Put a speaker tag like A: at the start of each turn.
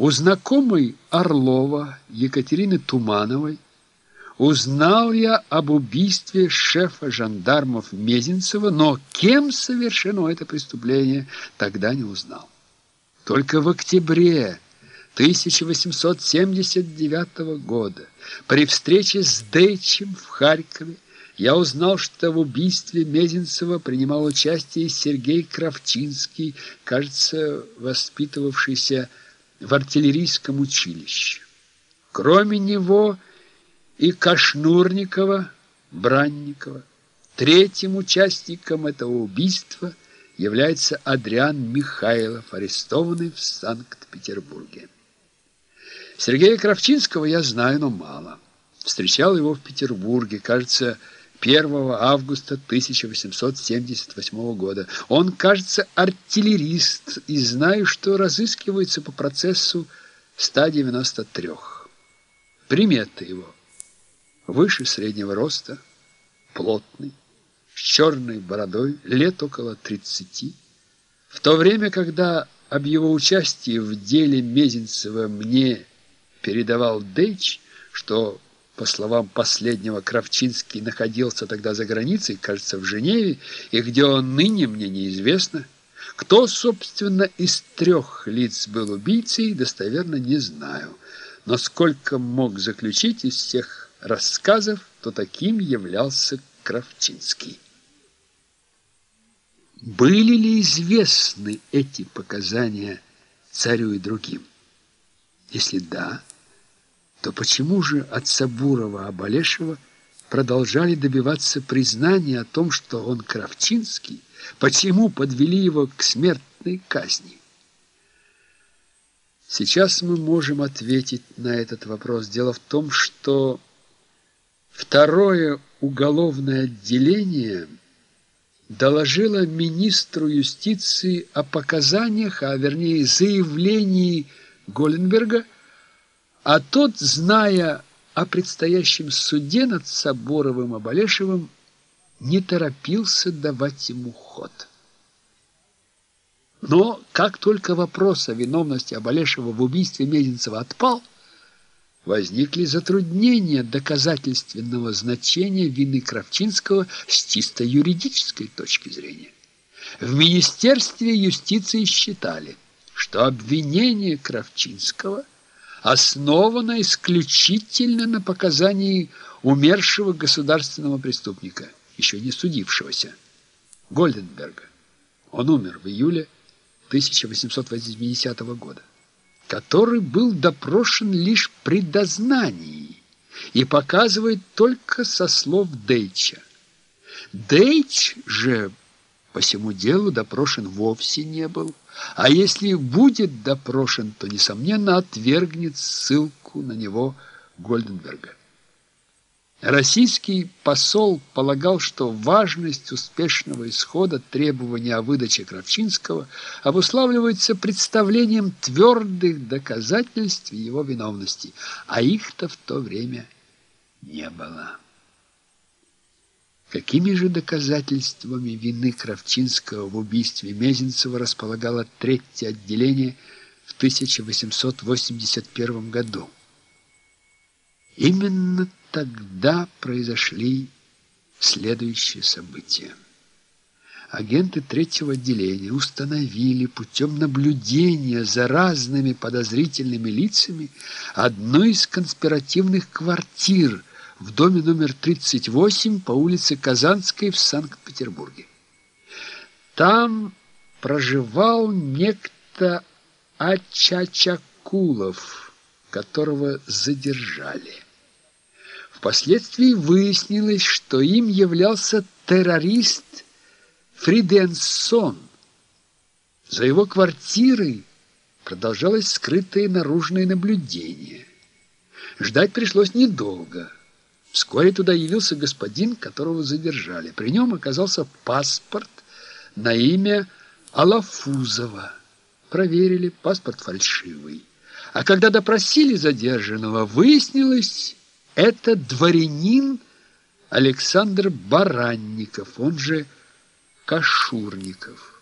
A: У знакомой Орлова Екатерины Тумановой узнал я об убийстве шефа жандармов Мезенцева, но кем совершено это преступление, тогда не узнал. Только в октябре 1879 года при встрече с Дейчем в Харькове я узнал, что в убийстве Мезенцева принимал участие Сергей Кравчинский, кажется, воспитывавшийся в артиллерийском училище. Кроме него и Кашнурникова, Бранникова. Третьим участником этого убийства является Адриан Михайлов, арестованный в Санкт-Петербурге. Сергея Кравчинского я знаю, но мало. Встречал его в Петербурге, кажется, 1 августа 1878 года. Он, кажется, артиллерист, и знаю, что разыскивается по процессу 193. Приметы его. Выше среднего роста, плотный, с черной бородой, лет около 30. В то время, когда об его участии в деле Мезенцева мне передавал Дейч, что по словам последнего, Кравчинский находился тогда за границей, кажется, в Женеве, и где он ныне, мне неизвестно. Кто, собственно, из трех лиц был убийцей, достоверно не знаю. Но сколько мог заключить из всех рассказов, то таким являлся Кравчинский. Были ли известны эти показания царю и другим? Если да, то почему же от Сабурова Абалешева продолжали добиваться признания о том, что он Кравчинский? Почему подвели его к смертной казни? Сейчас мы можем ответить на этот вопрос. Дело в том, что второе уголовное отделение доложило министру юстиции о показаниях, а вернее заявлении Голенберга, а тот, зная о предстоящем суде над Соборовым и Болешевым, не торопился давать ему ход. Но как только вопрос о виновности Абалешева в убийстве Мезенцева отпал, возникли затруднения доказательственного значения вины Кравчинского с чисто юридической точки зрения. В Министерстве юстиции считали, что обвинение Кравчинского – основана исключительно на показании умершего государственного преступника, еще не судившегося, Гольденберга. Он умер в июле 1880 года, который был допрошен при предознании и показывает только со слов Дейча. Дейч же по всему делу допрошен вовсе не был, а если будет допрошен, то, несомненно, отвергнет ссылку на него Гольденберга. Российский посол полагал, что важность успешного исхода требования о выдаче Кравчинского обуславливается представлением твердых доказательств его виновности, а их-то в то время не было. Какими же доказательствами вины Кравчинского в убийстве Мезенцева располагало третье отделение в 1881 году? Именно тогда произошли следующие события. Агенты третьего отделения установили путем наблюдения за разными подозрительными лицами одну из конспиративных квартир – в доме номер 38 по улице Казанской в Санкт-Петербурге. Там проживал некто Ачачакулов, которого задержали. Впоследствии выяснилось, что им являлся террорист Фриденсон. За его квартирой продолжалось скрытое наружное наблюдение. Ждать пришлось недолго – Вскоре туда явился господин, которого задержали. При нем оказался паспорт на имя Алафузова. Проверили, паспорт фальшивый. А когда допросили задержанного, выяснилось, это дворянин Александр Баранников, он же Кашурников.